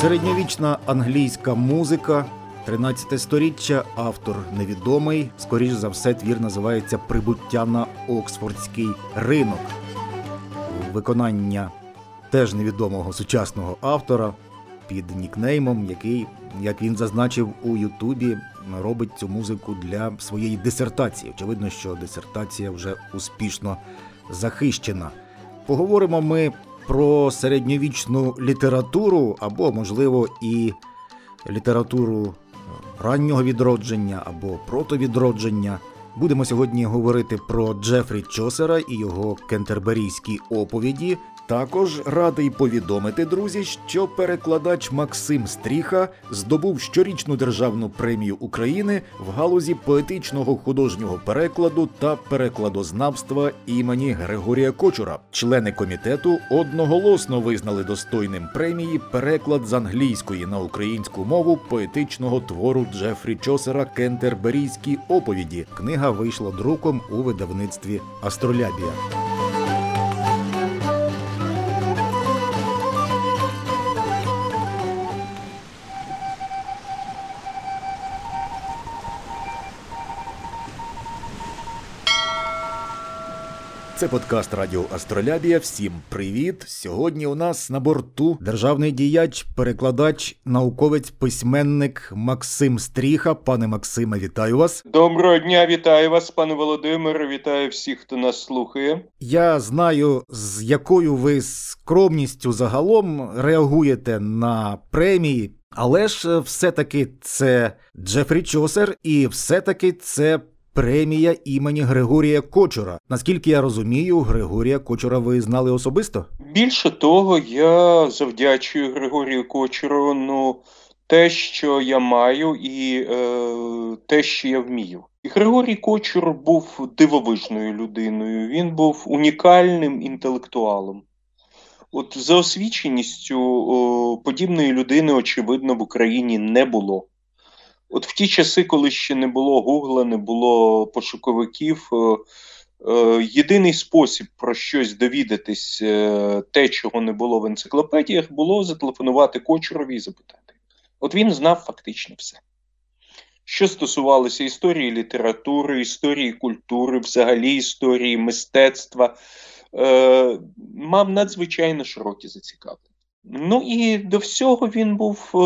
Середньовічна англійська музика, 13 сторіччя, автор невідомий. Скоріш за все, твір називається Прибуття на Оксфордський ринок. Виконання теж невідомого сучасного автора під нікнеймом, який, як він зазначив у Ютубі, робить цю музику для своєї дисертації. Очевидно, що дисертація вже успішно захищена. Поговоримо ми про середньовічну літературу або, можливо, і літературу раннього відродження або протовідродження. Будемо сьогодні говорити про Джефрі Чосера і його кентерберійські оповіді. Також радий повідомити, друзі, що перекладач Максим Стріха здобув щорічну державну премію України в галузі поетичного художнього перекладу та перекладознавства імені Григорія Кочура. Члени комітету одноголосно визнали достойним премії переклад з англійської на українську мову поетичного твору Джефрі Чосера Кентерберійські оповіді. Книга вийшла друком у видавництві Астролябія. Це подкаст Радіо Астролябія. Всім привіт! Сьогодні у нас на борту державний діяч, перекладач, науковець, письменник Максим Стріха. Пане Максиме, вітаю вас. Доброго дня, вітаю вас, пане Володимире. Вітаю всіх, хто нас слухає. Я знаю, з якою ви скромністю загалом реагуєте на премії, але ж все-таки це Джефрі Чосер, і все-таки це. Премія імені Григорія Кочура. Наскільки я розумію, Григорія Кочура ви знали особисто? Більше того, я завдячую Григорію Кочуру ну, те, що я маю, і е, те, що я вмію. І Григорій Кочур був дивовижною людиною. Він був унікальним інтелектуалом. От за освіченістю о, подібної людини, очевидно, в Україні не було. От в ті часи, коли ще не було Гугла, не було пошуковиків, е, е, єдиний спосіб про щось довідатись, е, те, чого не було в енциклопедіях, було зателефонувати Кочурові і запитати. От він знав фактично все. Що стосувалося історії літератури, історії культури, взагалі історії мистецтва, мав надзвичайно широкі зацікавлення. Ну і до всього він був е,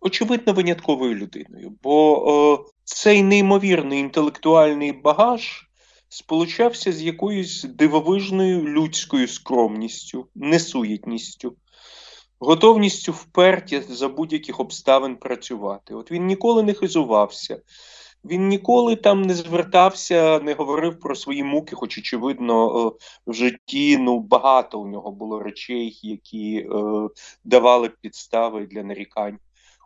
очевидно винятковою людиною, бо е, цей неймовірний інтелектуальний багаж сполучався з якоюсь дивовижною людською скромністю, несуєтністю, готовністю вперті за будь-яких обставин працювати. От він ніколи не хизувався. Він ніколи там не звертався, не говорив про свої муки, хоч, очевидно, е, в житті ну, багато у нього було речей, які е, давали підстави для нарікань.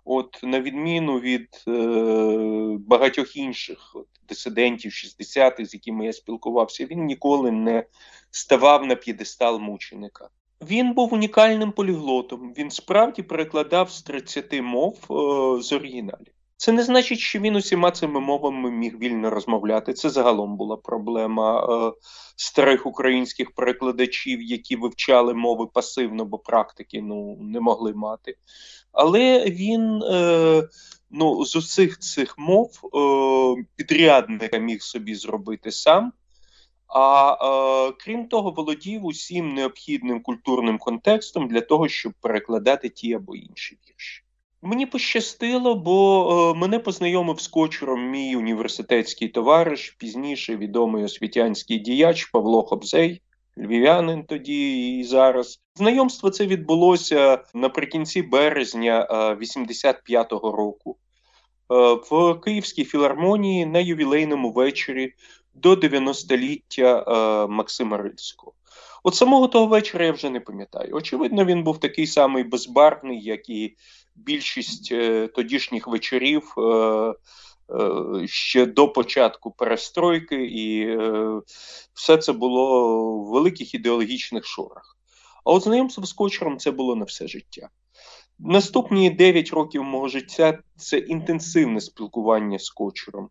От, на відміну від е, багатьох інших от, дисидентів 60-х, з якими я спілкувався, він ніколи не ставав на п'єдестал мученика. Він був унікальним поліглотом. Він справді перекладав з 30 мов е, з оригіналів. Це не значить, що він усіма цими мовами міг вільно розмовляти. Це загалом була проблема е, старих українських перекладачів, які вивчали мови пасивно, бо практики ну, не могли мати. Але він е, ну, з усіх цих мов е, підрядника міг собі зробити сам. А е, крім того, володів усім необхідним культурним контекстом для того, щоб перекладати ті або інші вірші. Мені пощастило, бо е, мене познайомив з кочуром мій університетський товариш, пізніше відомий освітянський діяч Павло Хобзей, львів'янин тоді і зараз. Знайомство це відбулося наприкінці березня 85-го е, року е, в Київській філармонії на ювілейному вечорі до 90-ліття е, Максима Рильського. От самого того вечора я вже не пам'ятаю. Очевидно, він був такий самий безбарвний, як і більшість е, тодішніх вечорів е, е, ще до початку перестройки, і все це було в великих ідеологічних шорах. А от знайомство з кочером це було на все життя. Наступні 9 років мого життя це інтенсивне спілкування з кочером.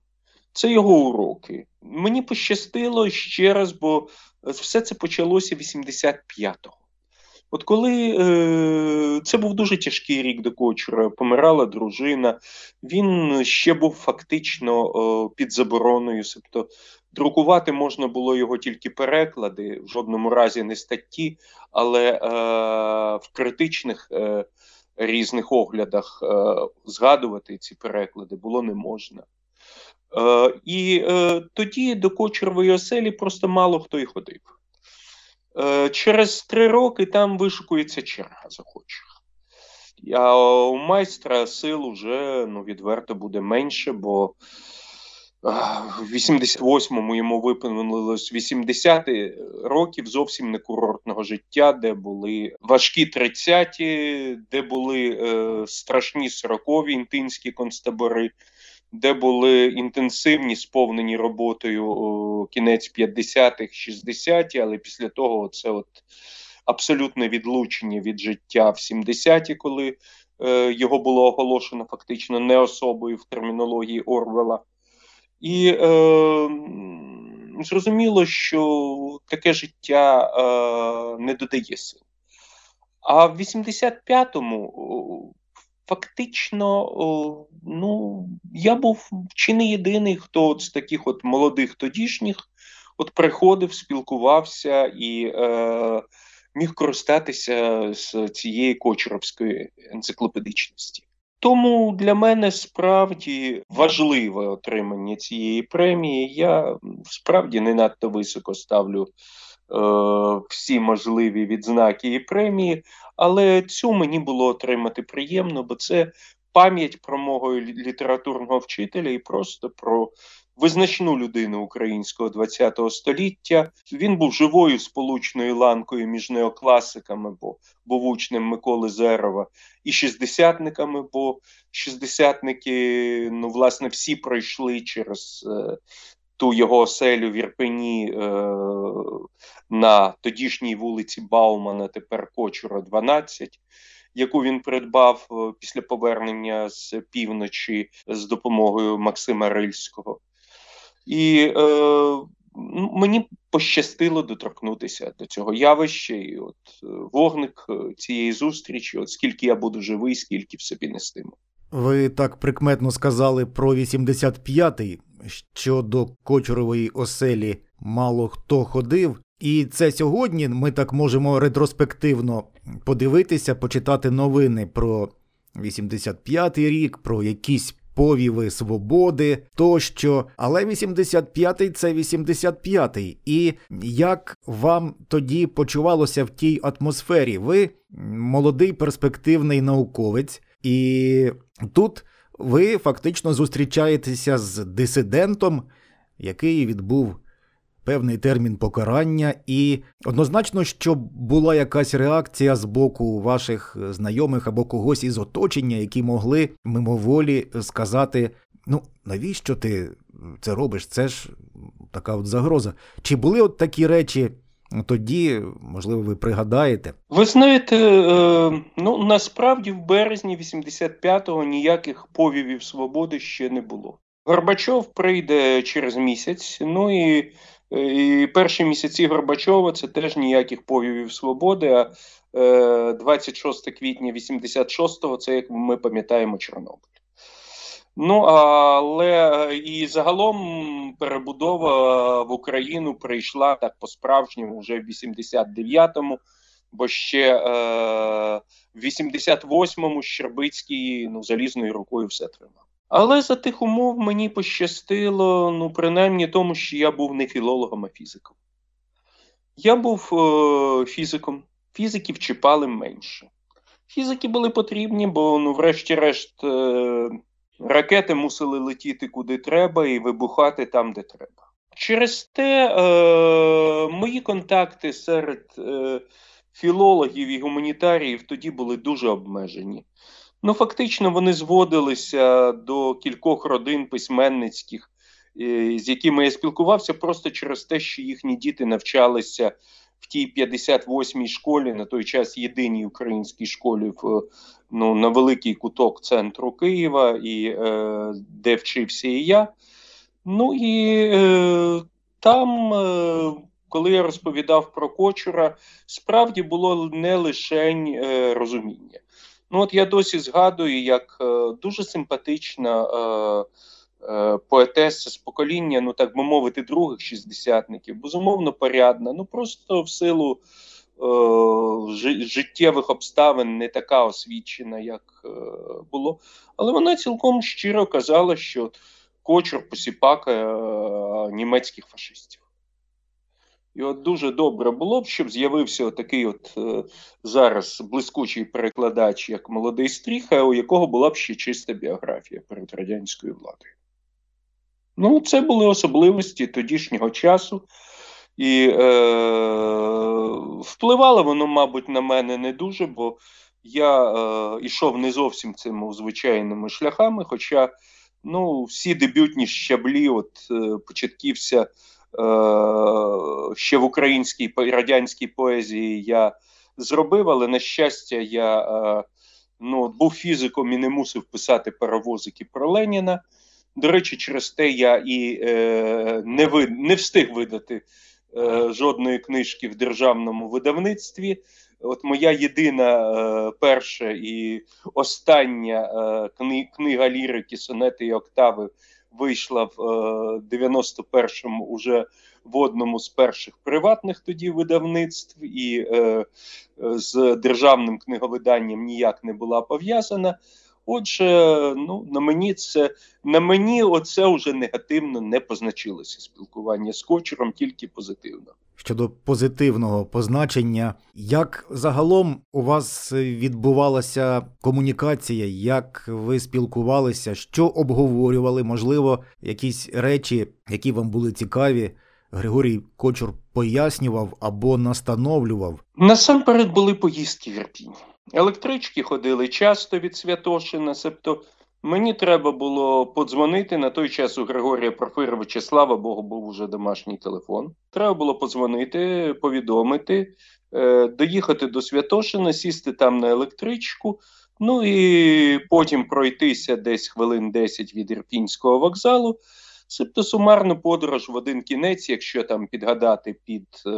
Це його уроки. Мені пощастило ще раз, бо все це почалося 85-го. От коли е, це був дуже тяжкий рік до Кочура, помирала дружина, він ще був фактично е, під забороною. Тобто друкувати можна було його тільки переклади, в жодному разі не статті, але е, в критичних е, різних оглядах е, згадувати ці переклади було не можна. Е, І е, тоді до Кочурової оселі просто мало хто й ходив. Е, Через три роки там вишукується черга захочих. А у майстра сил вже ну, відверто буде менше, бо в 88-му йому виповнилось 80 років зовсім не курортного життя, де були важкі 30-ті, де були е, страшні 40-ві інтинські концтабори, де були інтенсивні, сповнені роботою кінець 50-х, 60-ті, але після того це от абсолютне відлучення від життя в 70-ті, коли е, його було оголошено фактично не особою в термінології Орвела. І е, зрозуміло, що таке життя е, не додає сил. А в 85-му фактично, ну, я був чи не єдиний, хто от з таких от молодих тодішніх от приходив, спілкувався і е, міг користатися з цієї кочуровської енциклопедичності. Тому для мене справді важливе отримання цієї премії. Я справді не надто високо ставлю е, всі можливі відзнаки і премії, але цю мені було отримати приємно, бо це пам'ять про мого літературного вчителя і просто про визначну людину українського ХХ століття. Він був живою сполучною ланкою між неокласиками, бо учнем Миколи Зерова, і шістдесятниками, бо шістдесятники, ну, власне, всі пройшли через е, ту його оселю в Ірпені е, на тодішній вулиці Баумана, тепер Кочура, 12. Яку він придбав е, після повернення з півночі з допомогою Максима Рильського. І е, мені пощастило доторкнутися до цього явища, і от е, вогник е, цієї зустрічі, от скільки я буду живий, скільки в собі нестиму. Ви так прикметно сказали про 85-й, що до Кочурової оселі мало хто ходив. І це сьогодні ми так можемо ретроспективно подивитися, почитати новини про 85-й рік, про якісь повіви свободи тощо. Але 85-й це 85-й. І як вам тоді почувалося в тій атмосфері? Ви молодий перспективний науковець, і тут ви фактично зустрічаєтеся з дисидентом, який відбув певний термін покарання, і однозначно, що була якась реакція з боку ваших знайомих або когось із оточення, які могли мимоволі сказати: ну, навіщо ти це робиш? Це ж така от загроза. Чи були от такі речі? Тоді, можливо, ви пригадаєте. Ви знаєте, е, ну насправді в березні 85-го ніяких повівів свободи ще не було. Горбачов прийде через місяць, ну і і перші місяці Горбачова це теж ніяких повівів свободи. А 26 е, квітня 86-го це, як ми пам'ятаємо, Чорнобиль. Ну але і загалом перебудова в Україну прийшла так по-справжньому вже в 89-му, бо ще е, в 88-му Щербицький ну, залізною рукою все тримав. Але за тих умов мені пощастило, ну, принаймні тому, що я був не філологом, а фізиком. Я був е, фізиком, фізиків чіпали менше. Фізики були потрібні, бо, ну, врешті-решт, е, ракети мусили летіти куди треба і вибухати там, де треба. Через те е, мої контакти серед е, філологів і гуманітаріїв тоді були дуже обмежені. Ну, фактично, вони зводилися до кількох родин письменницьких, е, з якими я спілкувався, просто через те, що їхні діти навчалися в тій 58-й школі, на той час єдиній українській школі в ну, на великий куток центру Києва, і е, де вчився і я. Ну і е, там е, коли я розповідав про Кочура, справді було не лише е, розуміння. Ну от я досі згадую, як е, дуже симпатична е, поетеса з покоління, ну так би мовити, других шістдесятників, безумовно порядна, ну просто в силу е, життєвих обставин не така освічена, як е, було. Але вона цілком щиро казала, що Кочур посіпака е, німецьких фашистів. І от дуже добре було б, щоб з'явився такий от е, зараз блискучий перекладач, як молодий Стріха, у якого була б ще чиста біографія перед радянською владою. Ну, це були особливості тодішнього часу. І е, впливало воно, мабуть, на мене не дуже, бо я е, йшов не зовсім цими звичайними шляхами. Хоча ну, всі дебютні щаблі, от е, початківся. Е, ще в українській радянській поезії я зробив, але на щастя, я е, ну, був фізиком і не мусив писати паровозики про Леніна. До речі, через те я і е, не вид, не встиг видати е, жодної книжки в державному видавництві. От моя єдина е, перша і остання е, кни, книга лірики, сонети і октави вийшла в 91-му е, уже в одному з перших приватних тоді видавництв, і е, з державним книговиданням ніяк не була пов'язана. Отже, ну на мені це на мені оце вже негативно не позначилося спілкування з кочером, тільки позитивно. Щодо позитивного позначення, як загалом у вас відбувалася комунікація, як ви спілкувалися, що обговорювали, можливо, якісь речі, які вам були цікаві, Григорій Кочур пояснював або настановлював? Насамперед були поїздки в Ірпінь. Електрички ходили часто від Святошина, себто мені треба було подзвонити. На той час у Григорія Порфировича, слава Богу, був уже домашній телефон. Треба було подзвонити, повідомити, е, доїхати до Святошина, сісти там на електричку. Ну і потім пройтися десь хвилин 10 від Ірпінського вокзалу. Себто сумарну подорож в один кінець, якщо там підгадати під е,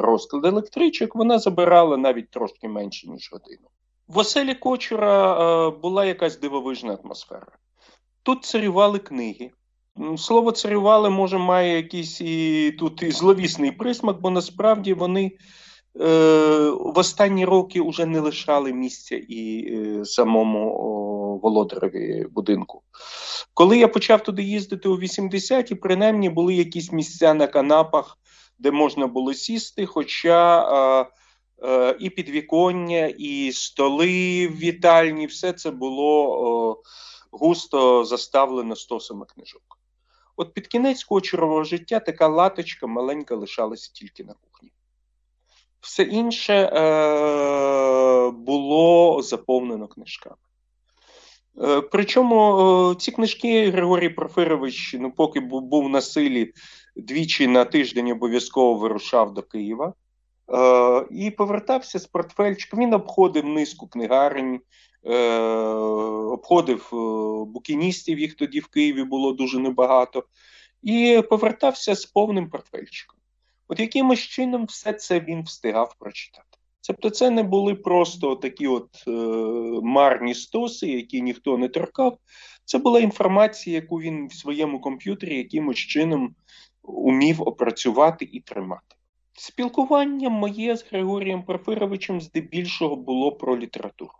розклад електричок, вона забирала навіть трошки менше, ніж годину. В оселі Кочура е, була якась дивовижна атмосфера. Тут царювали книги. Слово царювали, може, має якийсь і тут і зловісний присмак, бо насправді вони е, в останні роки вже не лишали місця і е, самому о, володареві будинку. Коли я почав туди їздити у 80-ті, принаймні були якісь місця на канапах, де можна було сісти. Хоча е, і підвіконня, і столи вітальні, все це було е, густо заставлено стосами книжок. От під кінець кочурового життя така латочка маленька лишалася тільки на кухні. Все інше е, було заповнено книжками. Е, причому е, ці книжки Григорій Порфирович, ну поки був на силі, двічі на тиждень обов'язково вирушав до Києва е, і повертався з портфельчиком. Він обходив низку книгарень, обходив букіністів, їх тоді в Києві було дуже небагато, і повертався з повним портфельчиком. От якимось чином все це він встигав прочитати. Тобто це не були просто такі от е, марні стоси, які ніхто не торкав. Це була інформація, яку він в своєму комп'ютері якимось чином умів опрацювати і тримати. Спілкування моє з Григорієм Порфировичем здебільшого було про літературу.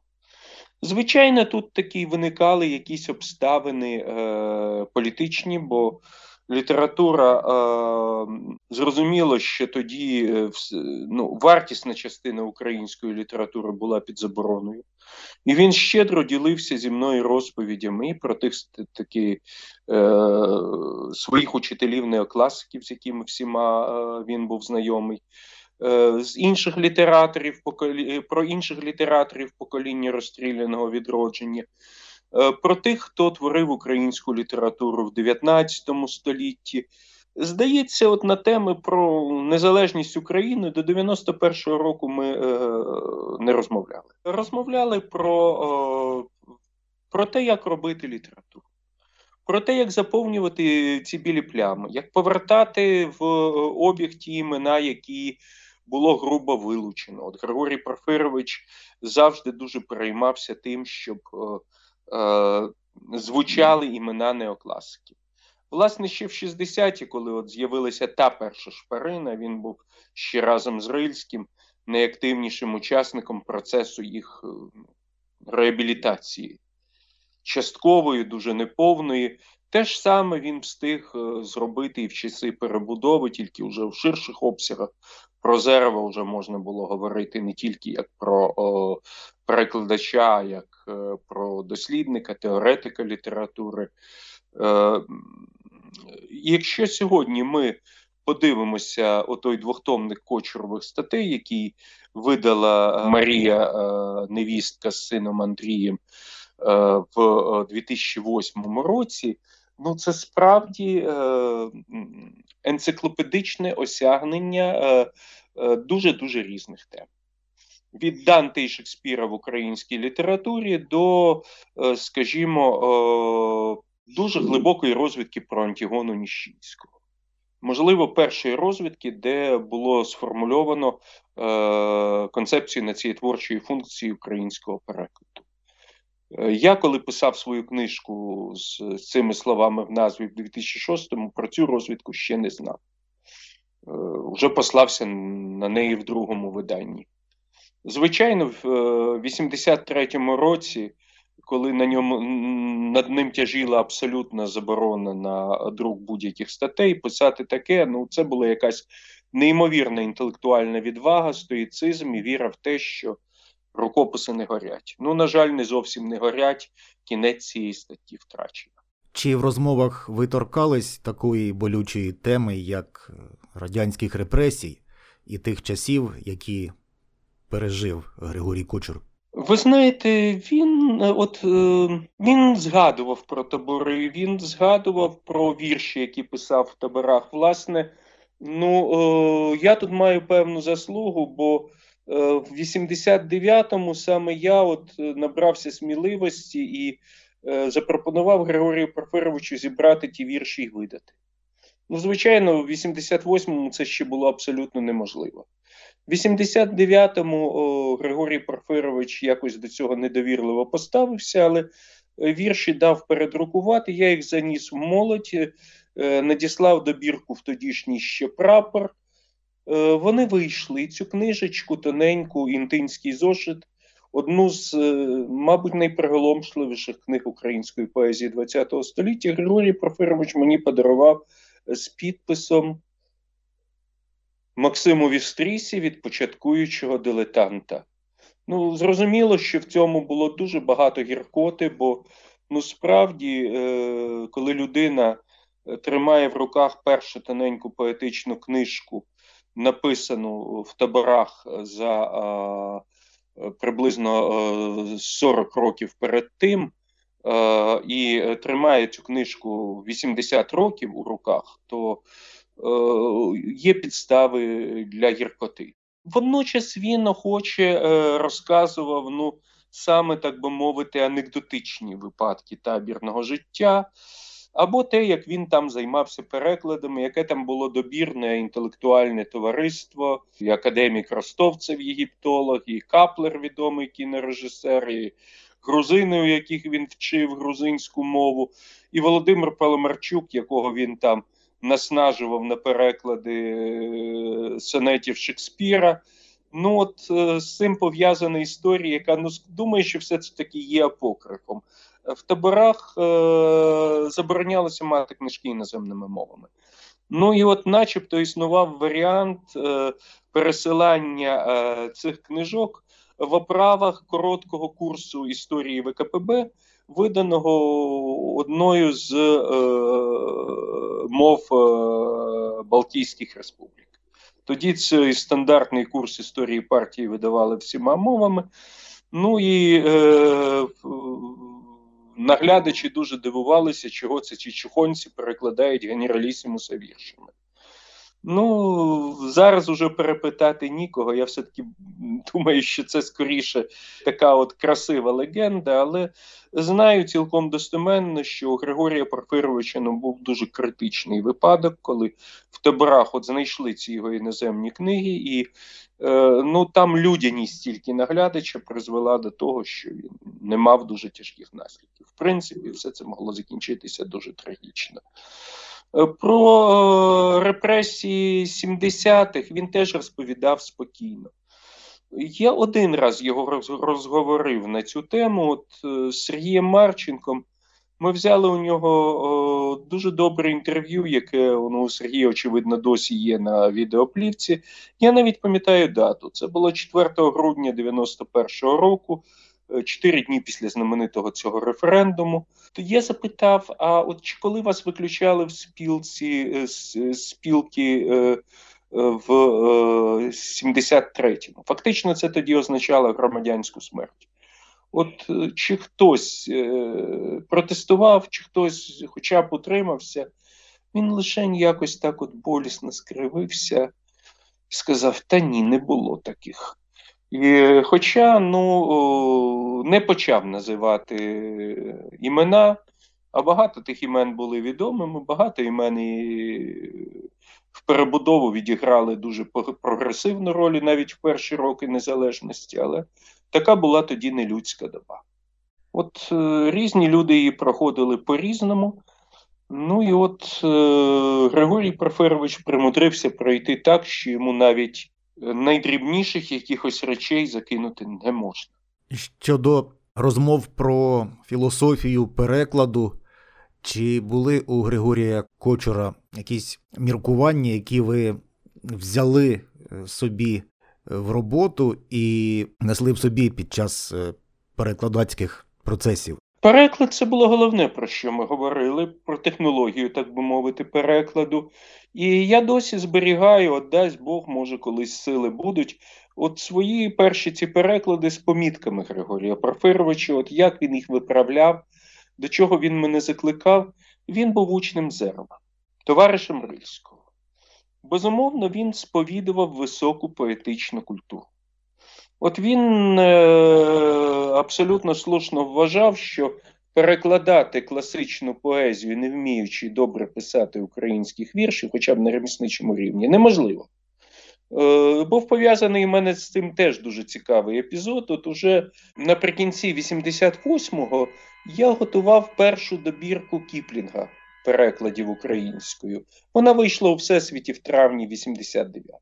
Звичайно, тут такі виникали якісь обставини е, політичні, бо література е, зрозуміло, що тоді е, ну, вартісна частина української літератури була під забороною, і він щедро ділився зі мною розповідями про тих такі е, своїх учителів неокласиків, з якими всіма е, він був знайомий. Е, з інших літераторів про інших літераторів покоління розстріляного відродження. Е, про тих, хто творив українську літературу в 19 столітті. Здається, от на теми про незалежність України до 91-го року ми е, не розмовляли. Розмовляли про, е, про те, як робити літературу. про те, як заповнювати ці білі плями, як повертати в е, обіг ті імена, які було грубо вилучено. От Григорій Порфирович завжди дуже переймався тим, щоб е, звучали імена неокласиків. Власне, ще в 60-ті, коли от з'явилася та перша шпарина, він був ще разом з Рильським найактивнішим учасником процесу їх е, реабілітації, часткової, дуже неповної. Те ж саме він встиг е, зробити і в часи перебудови, тільки вже в ширших обсягах. Про Зерва вже можна було говорити не тільки як про о, перекладача, як е, про дослідника, теоретика літератури. Е, Якщо сьогодні ми подивимося отой двохтомник кочурових статей, який видала Марія е, невістка з сином Андрієм в 2008 році, ну це справді енциклопедичне осягнення дуже дуже різних тем. Від Данте і Шекспіра в українській літературі до, скажімо, дуже глибокої розвідки про Антігону Ніщинського. Можливо, першої розвідки, де було сформульовано е, концепцію націєтворчої функції українського перекладу. Е, я, коли писав свою книжку з, з цими словами в назві в 2006-му, про цю розвідку ще не знав. Е, вже послався на неї в другому виданні. Звичайно, в 83-му е, році коли на ньому над ним тяжіла абсолютна заборона на друк будь-яких статей, писати таке, ну це була якась неймовірна інтелектуальна відвага, стоїцизм і віра в те, що рукописи не горять. Ну, на жаль, не зовсім не горять. Кінець цієї статті втрачено. Чи в розмовах ви торкались такої болючої теми, як радянських репресій і тих часів, які пережив Григорій Кочур? Ви знаєте, він е, от е, він згадував про табори, він згадував про вірші, які писав в таборах. Власне, ну е, я тут маю певну заслугу, бо в 89-му саме я от набрався сміливості і запропонував Григорію Порфировичу зібрати ті вірші і видати. Ну, звичайно, в 88-му це ще було абсолютно неможливо. В 89-му Григорій Порфирович якось до цього недовірливо поставився, але е, вірші дав передрукувати. Я їх заніс в молодь, е, надіслав добірку в тодішній ще прапор. Е, вони вийшли цю книжечку, тоненьку, інтинський зошит, одну з, мабуть, найприголомшливіших книг української поезії ХХ століття. Григорій Порфирович мені подарував з підписом. Максиму Вістрісі від початкуючого дилетанта. Ну, зрозуміло, що в цьому було дуже багато гіркоти, бо ну справді, е, коли людина е, тримає в руках першу тоненьку поетичну книжку, написану в таборах за е, приблизно 40 років перед тим, і тримає цю книжку 80 років у руках, то Е, є підстави для гіркоти. Водночас він охоче е, розказував ну, саме, так би мовити, анекдотичні випадки табірного життя, або те, як він там займався перекладами, яке там було добірне інтелектуальне товариство, і академік Ростовцев, єгіптолог, і Каплер, відомий кінорежисер, і грузини, у яких він вчив грузинську мову, і Володимир Паломарчук, якого він там наснажував на переклади е, сонетів Шекспіра. Ну, от е, з цим пов'язана історія, яка ну думаю, що все це таки є апокрифом. В таборах е, заборонялося мати книжки іноземними мовами. Ну і от, начебто, існував варіант е, пересилання е, цих книжок в оправах короткого курсу історії ВКПБ, виданого одною з е, мов е, Балтійських республік. Тоді цей стандартний курс історії партії видавали всіма мовами. Ну і е, наглядачі дуже дивувалися, чого це ці чухонці перекладають генералісімуса віршами. Ну, зараз уже перепитати нікого. Я все-таки думаю, що це скоріше така от красива легенда, але знаю цілком достеменно, що у Григорія Порфировича ну, був дуже критичний випадок, коли в таборах от знайшли ці його іноземні книги, і е, ну там людяність тільки наглядача призвела до того, що він не мав дуже тяжких наслідків. В принципі, все це могло закінчитися дуже трагічно. Е, про е, репресії 70-х він теж розповідав спокійно. Я один раз його розговорив на цю тему. От е, з Сергієм Марченком ми взяли у нього дуже добре інтерв'ю, яке ну, у Сергія, очевидно, досі є на відеоплівці. Я навіть пам'ятаю дату. Це було 4 грудня 91-го року. Е, чотири дні після знаменитого цього референдуму. То я запитав: а от чи коли вас виключали в спілці е, спілки е, в 73-му? Фактично, це тоді означало громадянську смерть. От чи хтось протестував, чи хтось хоча б утримався, він лише якось так от болісно скривився і сказав: Та ні, не було таких. І, Хоча ну, не почав називати імена, а багато тих імен були відомими, багато імен і в перебудову відіграли дуже прогресивну роль навіть в перші роки незалежності, але така була тоді нелюдська доба. От е, різні люди її проходили по-різному. Ну і от е, Григорій Проферович примудрився пройти так, що йому навіть найдрібніших якихось речей закинути не можна. Щодо розмов про філософію перекладу, чи були у Григорія Кочура якісь міркування, які ви взяли е, собі в роботу і несли в собі під час е, перекладацьких процесів? Переклад це було головне, про що ми говорили, про технологію, так би мовити, перекладу. І я досі зберігаю, от дасть Бог, може, колись сили будуть. От свої перші ці переклади з помітками Григорія Порфировича, от як він їх виправляв, до чого він мене закликав, він був учнем Зерва, товаришем Рильського. Безумовно, він сповідував високу поетичну культуру. От він е, абсолютно слушно вважав, що перекладати класичну поезію, не вміючи добре писати українських віршів, хоча б на ремісничому рівні, неможливо. Е, був пов'язаний у мене з цим теж дуже цікавий епізод. От уже наприкінці 88-го я готував першу добірку Кіплінга перекладів українською. Вона вийшла у всесвіті в травні 89-го.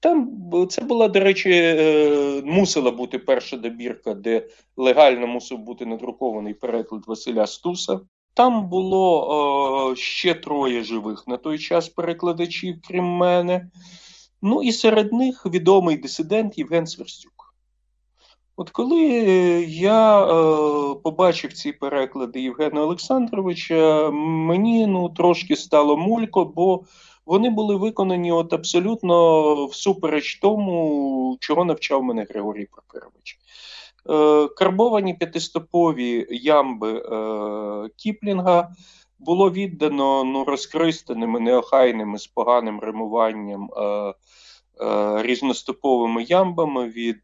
Там це була, до речі, е, мусила бути перша добірка, де легально мусив бути надрукований переклад Василя Стуса. Там було ще троє живих на той час перекладачів, крім мене. Ну і серед них відомий дисидент Євген Сверстюк. От коли я е, побачив ці переклади Євгена Олександровича, мені ну, трошки стало мулько, бо вони були виконані от абсолютно всупереч тому, чого навчав мене Григорій Прокорович. Е, карбовані п'ятистопові ямби е, Кіплінга було віддано ну, розкристаними, неохайними з поганим римуванням е, різностоповими ямбами від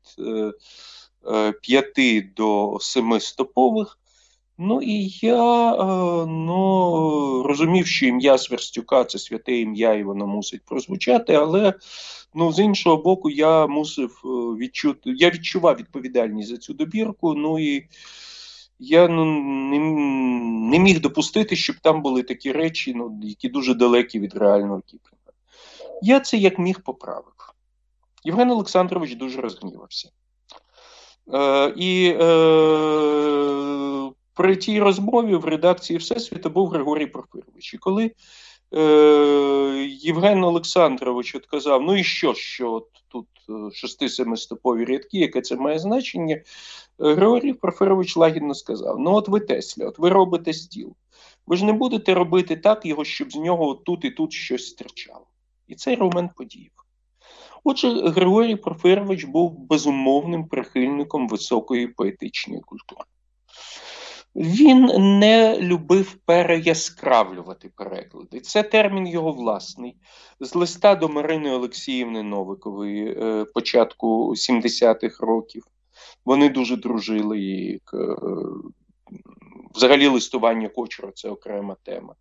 е, 5 до 7 стопових. Ну і я е, ну, розумів, що ім'я Сверстюка це святе ім'я, і воно мусить прозвучати, але ну, з іншого боку, я мусив е, відчути, я відчував відповідальність за цю добірку. Ну і я ну, не не міг допустити, щоб там були такі речі, ну, які дуже далекі від реального Кіплінга. Я це як міг поправив. Євген Олександрович дуже розгнівався. Е, І е, при тій розмові в редакції Всесвіта був Григорій Порфирович. І коли е, Євген Олександрович от казав, ну і що, що от тут е, шести-семистопові рядки, яке це має значення, е, Григорій Порфирович лагідно сказав: Ну, от ви Тесля, от ви робите стіл. Ви ж не будете робити так його, щоб з нього тут і тут щось стирчало. І цей аргумент подіяв. Отже, Григорій Порфирович був безумовним прихильником високої поетичної культури. Він не любив переяскравлювати переклади. Це термін його власний. З листа до Марини Олексіївни Новикової е, початку 70-х років. Вони дуже дружили і е, взагалі листування кочура це окрема тема.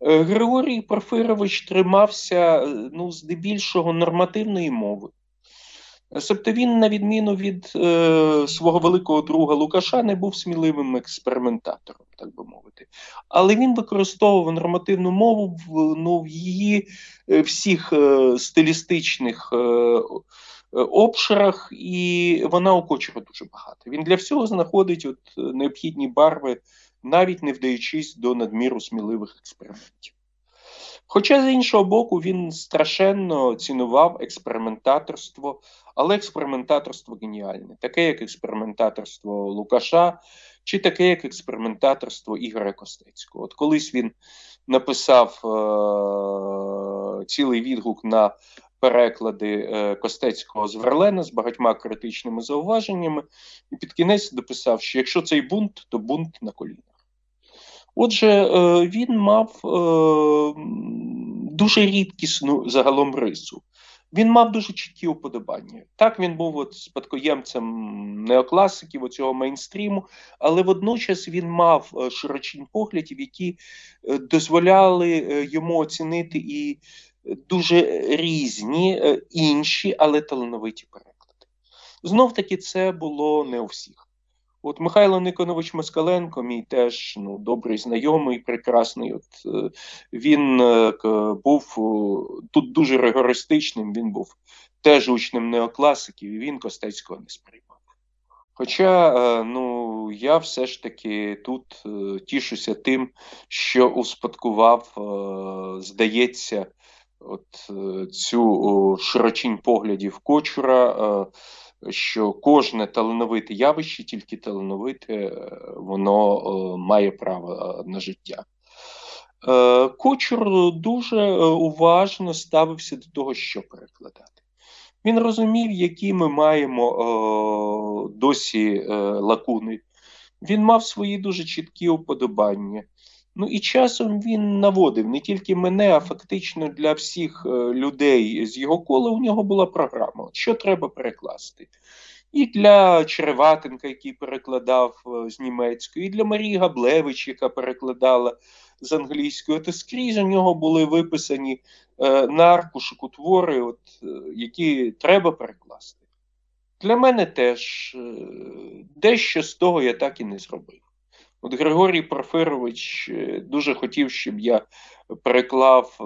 Е, Григорій Порфирович тримався ну, здебільшого нормативної мови. Себто він, на відміну від е, свого великого друга Лукаша, не був сміливим експериментатором, так би мовити. Але він використовував нормативну мову в, ну, в її е, всіх е, стилістичних е, е, обширах, і вона у дуже багато. Він для всього знаходить от необхідні барви, навіть не вдаючись до надміру сміливих експериментів. Хоча, з іншого боку, він страшенно цінував експериментаторство, але експериментаторство геніальне, таке як експериментаторство Лукаша, чи таке як експериментаторство Ігоря Костецького. От колись він написав е- цілий відгук на переклади е Костецького з Верлена з багатьма критичними зауваженнями, і під кінець дописав, що якщо цей бунт, то бунт на колінах. Отже, е, він мав е, дуже рідкісну загалом рису. Він мав дуже чіткі уподобання. Так, він був от спадкоємцем неокласиків, оцього мейнстріму, але водночас він мав е, широчінь поглядів, які дозволяли йому оцінити і дуже різні інші, але талановиті переклади. Знов таки, це було не у всіх. От Михайло Никонович Москаленко, мій теж ну, добрий знайомий, прекрасний. От е, Він е, був тут дуже ригористичним, він був теж учнем неокласиків, і він Костецького не сприймав. Хоча е, ну, я все ж таки тут тішуся тим, що успадкував, здається, от цю широчінь поглядів кочура що кожне талановите явище, тільки талановите, е, воно е, має право е, на життя. Кочур дуже уважно ставився до того, що перекладати. Він розумів, які ми маємо досі лакуни. Він мав свої дуже чіткі уподобання. Ну і часом він наводив не тільки мене, а фактично для всіх е, людей з його кола у нього була програма, що треба перекласти. І для Череватенка, який перекладав е, з німецької, і для Марії Габлевич, яка перекладала з англійської. От скрізь у нього були виписані е, на аркушику твори, от, які треба перекласти. Для мене теж дещо з того я так і не зробив. От Григорій Порфирович е, дуже хотів, щоб я переклав е,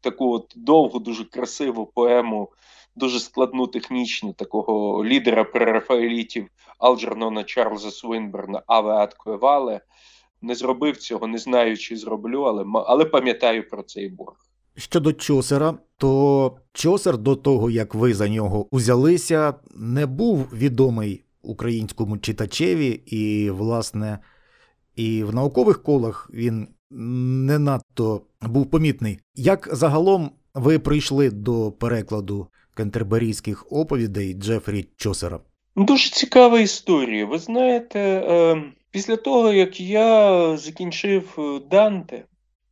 таку от довгу, дуже красиву поему, дуже складну технічну такого лідера прерафаелітів Алджернона Чарльза Свинберна Аве Аткоевале. Не зробив цього, не знаю, чи зроблю, але але пам'ятаю про цей борг. Щодо Чосера, то Чосер до того, як ви за нього узялися, не був відомий українському читачеві, і, власне, і в наукових колах він не надто був помітний. Як загалом ви прийшли до перекладу кентерберійських оповідей Джефрі Чосера? Дуже цікава історія. Ви знаєте, е, після того, як я закінчив е, Данте,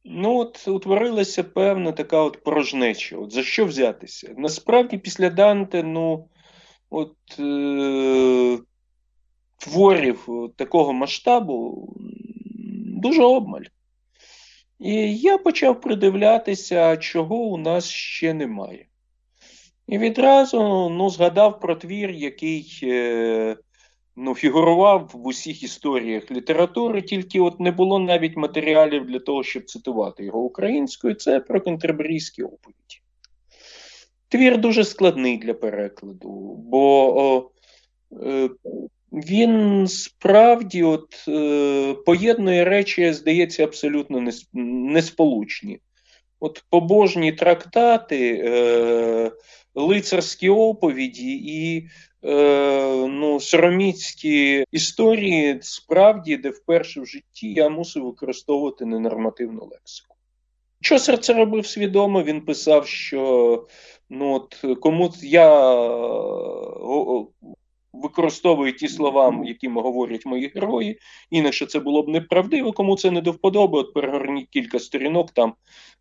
ну от утворилася певна така от порожнеча. От За що взятися? Насправді, після Данте, ну, от е, творів такого масштабу дуже обмаль. І я почав придивлятися, чого у нас ще немає. І відразу ну, згадав про твір, який е, ну, фігурував в усіх історіях літератури, тільки от не було навіть матеріалів для того, щоб цитувати його українською. Це про контраберійські оповіді. Твір дуже складний для перекладу, бо о, е, він справді от, е, поєднує речі, здається, абсолютно несполучні. От побожні трактати, е, лицарські оповіді і е, ну, сороміцькі історії, справді, де вперше в житті я мусив використовувати ненормативну лексику. Чосер це робив свідомо, він писав, що ну, от, кому я використовую ті слова, якими говорять мої герої, інакше це було б неправдиво. Кому це не до вподоби, от перегорніть кілька сторінок, там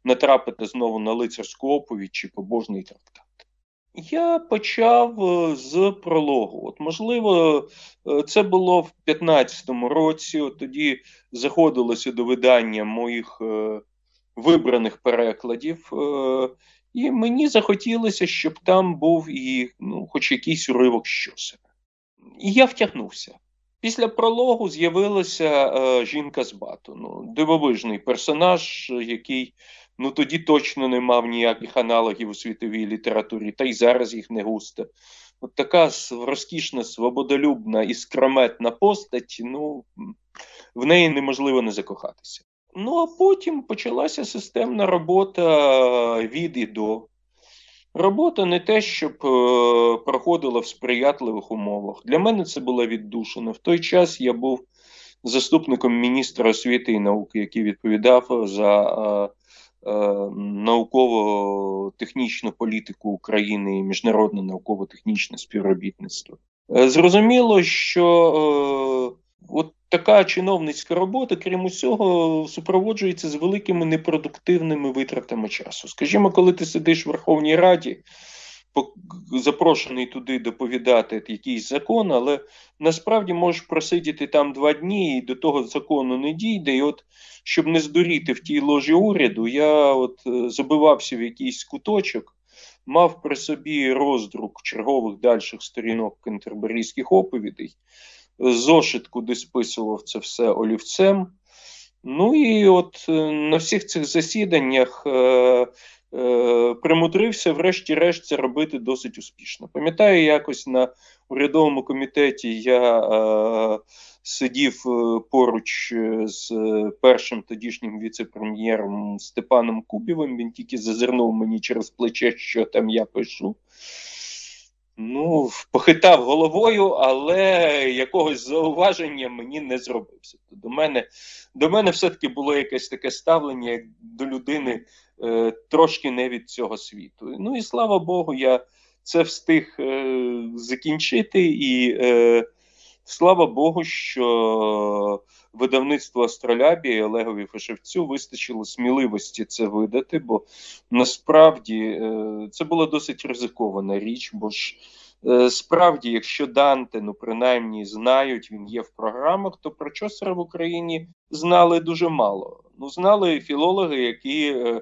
натрапите знову на лицарську оповідь чи побожний трактат. Я почав е, з прологу. От, можливо, е, це було в 15-му році. От Тоді заходилося до видання моїх е, вибраних перекладів. І мені захотілося, щоб там був і ну, хоч якийсь уривок щось. І я втягнувся. Після прологу з'явилася е, жінка з Батону, дивовижний персонаж, який ну тоді точно не мав ніяких аналогів у світовій літературі, та й зараз їх не густо. От така розкішна, свободолюбна і скрометна постать, ну в неї неможливо не закохатися. Ну а потім почалася системна робота від і до. Робота не те, щоб е, проходила в сприятливих умовах. Для мене це була віддушина. В той час я був заступником міністра освіти і науки, який відповідав за е, е, науково-технічну політику України і міжнародне науково-технічне співробітництво. Е, зрозуміло, що е, от така чиновницька робота, крім усього, супроводжується з великими непродуктивними витратами часу. Скажімо, коли ти сидиш в Верховній Раді, запрошений туди доповідати якийсь закон, але насправді можеш просидіти там два дні і до того закону не дійде. І от, щоб не здуріти в тій ложі уряду, я от е, забивався в якийсь куточок. Мав при собі роздрук чергових дальших сторінок кентерберійських оповідей, зошит, куди списував це все олівцем. Ну і от е, на всіх цих засіданнях е, е, примудрився, врешті-решт, це робити досить успішно. Пам'ятаю, якось на урядовому комітеті я е, сидів е, поруч з першим тодішнім віце-прем'єром Степаном Кубівим. Він тільки зазирнув мені через плече, що там я пишу. Ну, похитав головою, але якогось зауваження мені не зробився. До мене до мене все-таки було якесь таке ставлення як до людини е, трошки не від цього світу. Ну і слава Богу, я це встиг е, закінчити, і е, слава Богу, що видавництво Астролябія Олегові Фешевцю вистачило сміливості це видати, бо насправді е, це була досить ризикована річ, бо ж. Е, справді, якщо Данте, ну принаймні знають, він є в програмах, то про Чосера в Україні знали дуже мало. Ну, знали філологи, які е,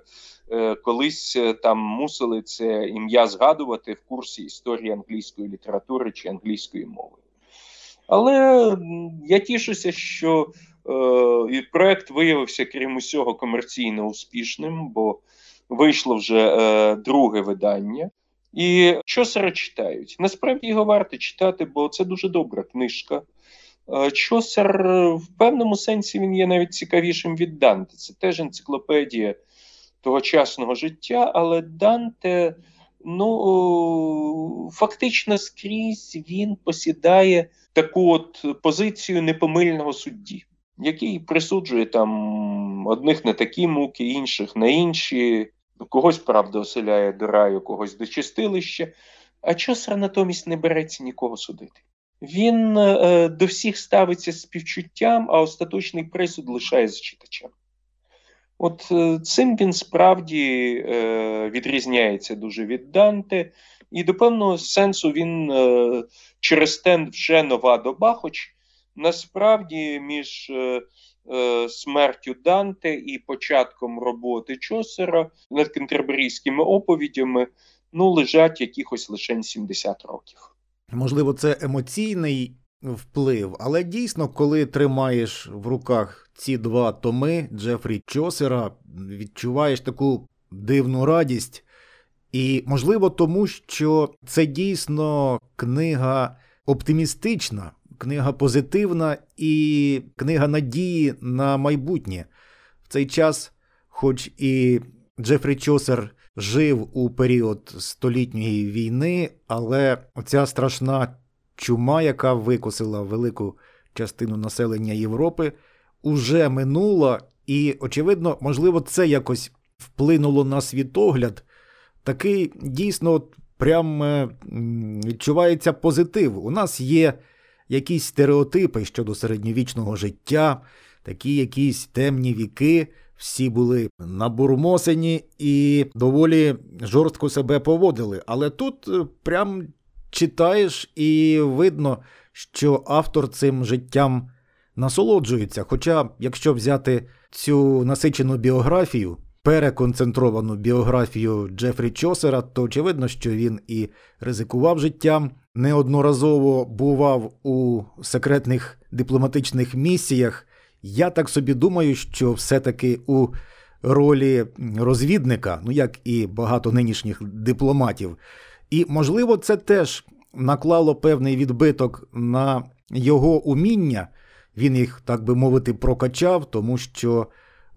е, колись е, там мусили це ім'я згадувати в курсі історії англійської літератури чи англійської мови. Але я тішуся, що е, проект виявився, крім усього, комерційно успішним, бо вийшло вже е, друге видання. І що зараз читають? Насправді його варто читати, бо це дуже добра книжка. Е, Чосер в певному сенсі він є навіть цікавішим від Данте. Це теж енциклопедія тогочасного життя, але Данте, ну фактично скрізь він посідає таку от позицію непомильного судді, який присуджує там одних на такі муки, інших на інші. Когось, правда, оселяє до раю, когось до чистилища, а чосер натомість не береться нікого судити. Він е, до всіх ставиться з співчуттям, а остаточний присуд лишає з читачем. От е, цим він справді е, відрізняється дуже від Данте, і до певного сенсу він е, через те вже нова доба, хоч насправді між смертю Данте і початком роботи Чосера над кентерберійськими оповідями ну, лежать якихось лише 70 років. Можливо, це емоційний вплив, але дійсно, коли тримаєш в руках ці два томи Джефрі Чосера, відчуваєш таку дивну радість. І можливо, тому що це дійсно книга оптимістична, книга позитивна і книга надії на майбутнє. В цей час, хоч і Джефрі Чосер жив у період столітньої війни, але оця страшна чума, яка викосила велику частину населення Європи, уже минула, і, очевидно, можливо, це якось вплинуло на світогляд. Такий дійсно прям е, відчувається позитив. У нас є якісь стереотипи щодо середньовічного життя, такі якісь темні віки. Всі були набурмосені і доволі жорстко себе поводили. Але тут е, прям читаєш і видно, що автор цим життям насолоджується. Хоча, якщо взяти цю насичену біографію, переконцентровану біографію Джефрі Чосера, то очевидно, що він і ризикував життям, неодноразово бував у секретних дипломатичних місіях. Я так собі думаю, що все-таки у ролі розвідника, ну як і багато нинішніх дипломатів, і можливо, це теж наклало певний відбиток на його уміння. Він їх, так би мовити, прокачав, тому що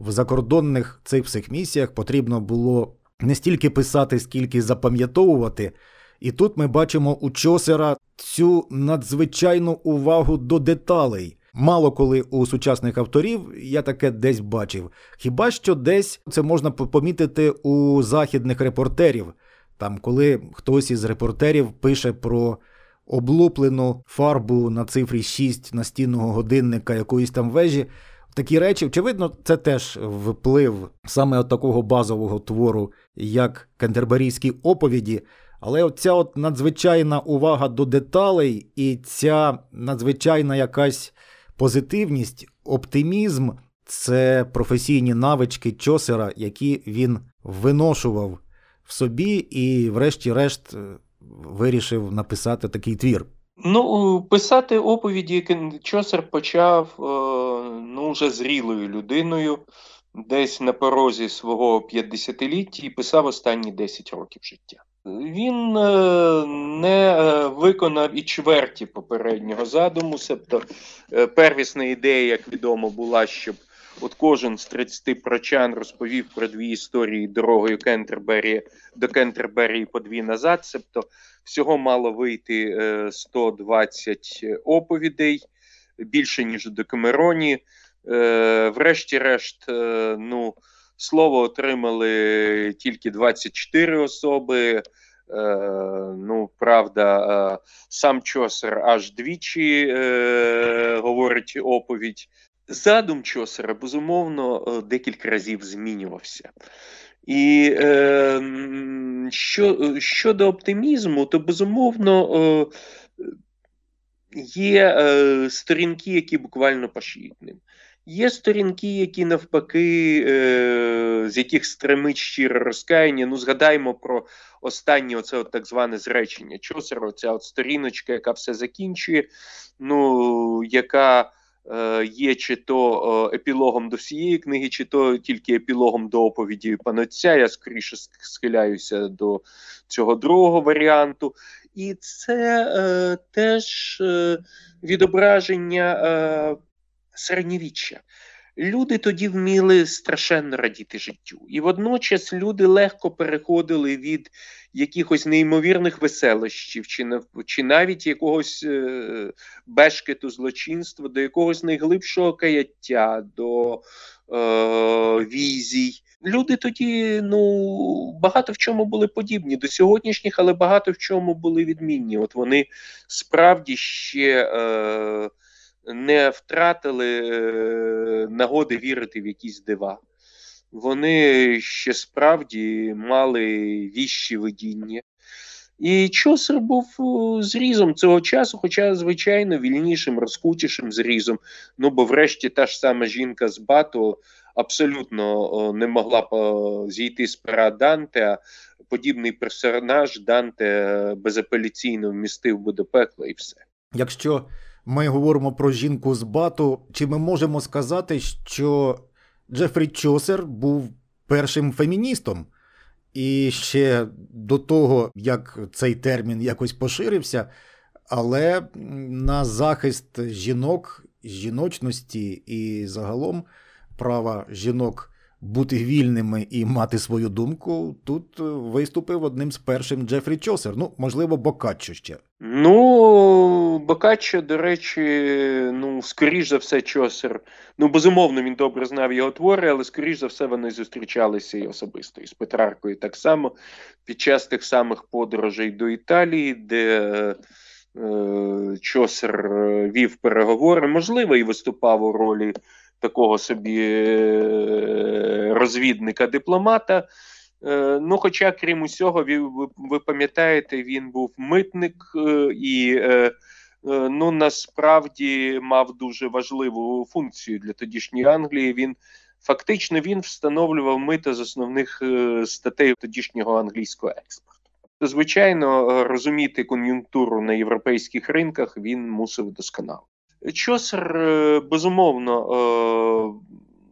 в закордонних цих всіх місіях потрібно було не стільки писати, скільки запам'ятовувати. І тут ми бачимо у Чосера цю надзвичайну увагу до деталей. Мало коли у сучасних авторів я таке десь бачив. Хіба що десь це можна помітити у західних репортерів, там, коли хтось із репортерів пише про облуплену фарбу на цифрі 6 настінного годинника якоїсь там вежі. Такі речі, очевидно, це теж вплив саме от такого базового твору, як Кентерберійські оповіді. Але оця от надзвичайна увага до деталей і ця надзвичайна якась позитивність, оптимізм це професійні навички Чосера, які він виношував собі, і, врешті-решт, вирішив написати такий твір. Ну, писати оповіді Чосер почав е, ну, вже зрілою людиною, десь на порозі свого 50-ліття і писав останні 10 років життя. Він е, не е, виконав і чверті попереднього задуму, себто первісна ідея, як відомо, була, щоб от кожен з 30 прочан розповів про дві історії дорогою Кентербері до Кентербері по дві назад, себто Всього мало вийти 120 е, оповідей, більше ніж до Камероні. Е, врешті-решт, е, ну, слово отримали тільки 24 особи. Ну, правда, сам Чосер аж двічі говорить оповідь. Задум Чосера, безумовно, декілька разів змінювався. І е, що, щодо оптимізму, то безумовно е, є е, сторінки, які буквально пошиють. Є сторінки, які навпаки, е, з яких стремить щире розкаяння. Ну, згадаємо про останнє оце от так зване зречення Чосера, ця от сторіночка, яка все закінчує, ну, яка Е, є чи то е, епілогом до всієї книги, чи то тільки епілогом до оповіді панотця. Я скоріше схиляюся до цього другого варіанту. І це е, теж е, відображення е, середньовіччя. Люди тоді вміли страшенно радіти життю, і водночас люди легко переходили від якихось неймовірних веселощів, чи чи навіть якогось е, бешкету злочинства, до якогось найглибшого каяття, до е, візій. Люди тоді ну багато в чому були подібні до сьогоднішніх, але багато в чому були відмінні. От вони справді ще. Е, не втратили е, нагоди вірити в якісь дива. Вони ще справді мали віщі видіння. І Чосер був е, зрізом цього часу, хоча, звичайно, вільнішим, розкутішим зрізом. Ну, бо, врешті, та ж сама жінка з Бату абсолютно не могла зійти з пера Данте, а подібний персонаж Данте безапеляційно вмістив би до пекла і все. Якщо ми говоримо про жінку з бату. Чи ми можемо сказати, що Джефрі Чосер був першим феміністом? І ще до того, як цей термін якось поширився, але на захист жінок, жіночності і загалом права жінок бути вільними і мати свою думку, тут виступив одним з першим Джефрі Чосер. Ну, можливо, Бокаччо ще. Ну, Бокаччо, до речі, ну, скоріш за все, Чосер. Ну, безумовно, він добре знав його твори, але скоріш за все, вони зустрічалися і особисто. І з Петраркою так само під час тих самих подорожей до Італії, де е, Чосер вів переговори, можливо, і виступав у ролі такого собі е, розвідника-дипломата. Е, ну, Хоча, крім усього, ви, ви пам'ятаєте, він був митник е, і ну, насправді мав дуже важливу функцію для тодішньої Англії. Він фактично він встановлював мито з основних статей тодішнього англійського експорту. Звичайно, розуміти кон'юнктуру на європейських ринках він мусив досконало. Чосер е, безумовно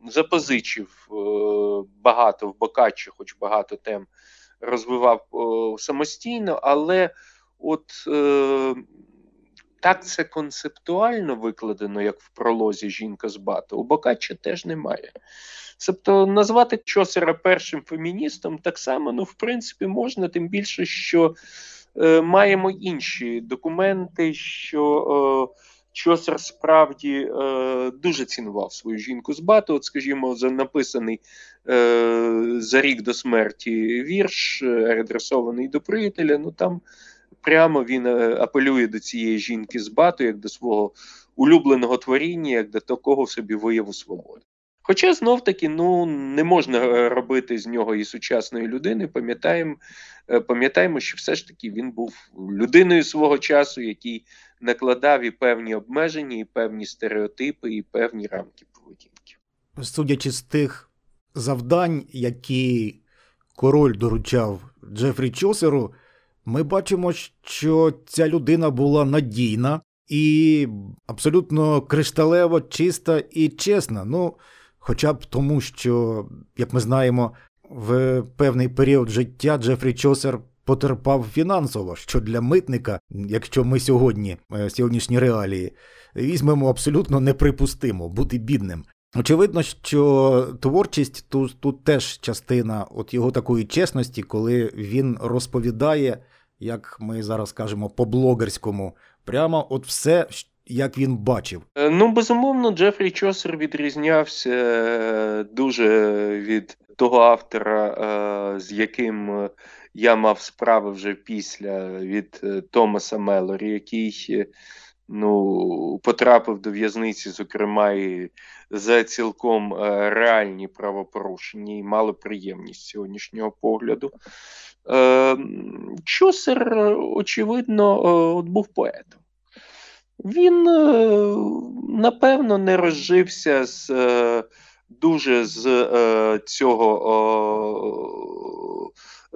е, запозичив е, багато в Бокаччі, хоч багато тем розвивав самостійно, але от так це концептуально викладено, як в пролозі жінка з Бата, у Бокаччі теж немає. Тобто назвати Чосера першим феміністом так само, ну, в принципі, можна, тим більше, що е, маємо інші документи, що е, Чосер справді е, дуже цінував свою жінку з бату. От, скажімо, за написаний е, за рік до смерті вірш, е, адресований до приятеля. Ну там прямо він е, апелює до цієї жінки з бату, як до свого улюбленого творіння, як до такого собі вияву свободи. Хоча знов таки ну не можна е, робити з нього і сучасної людини. Пам'ятаємо, пам'ятаємо, що все ж таки він був людиною свого часу, який накладав і певні обмеження, і певні стереотипи, і певні рамки поведінки. Судячи з тих завдань, які король доручав Джефрі Чосеру, ми бачимо, що ця людина була надійна і абсолютно кришталево чиста і чесна. Ну, хоча б тому, що, як ми знаємо, в певний період життя Джефрі Чосер потерпав фінансово, що для митника, якщо ми сьогодні, е, сьогоднішні реалії, візьмемо абсолютно неприпустимо бути бідним. Очевидно, що творчість тут тут теж частина от його такої чесності, коли він розповідає, як ми зараз кажемо, по-блогерському, прямо от все, як він бачив. Е, ну, безумовно, Джефрі Чосер відрізнявся е, дуже від того автора, з яким я мав справи вже після від е, Томаса Мелорі, який е, ну, потрапив до в'язниці, зокрема, і за цілком е, реальні правопорушення і мали приємність сьогоднішнього погляду. Чосер, очевидно, от був поетом. Він, напевно, не розжився з дуже з цього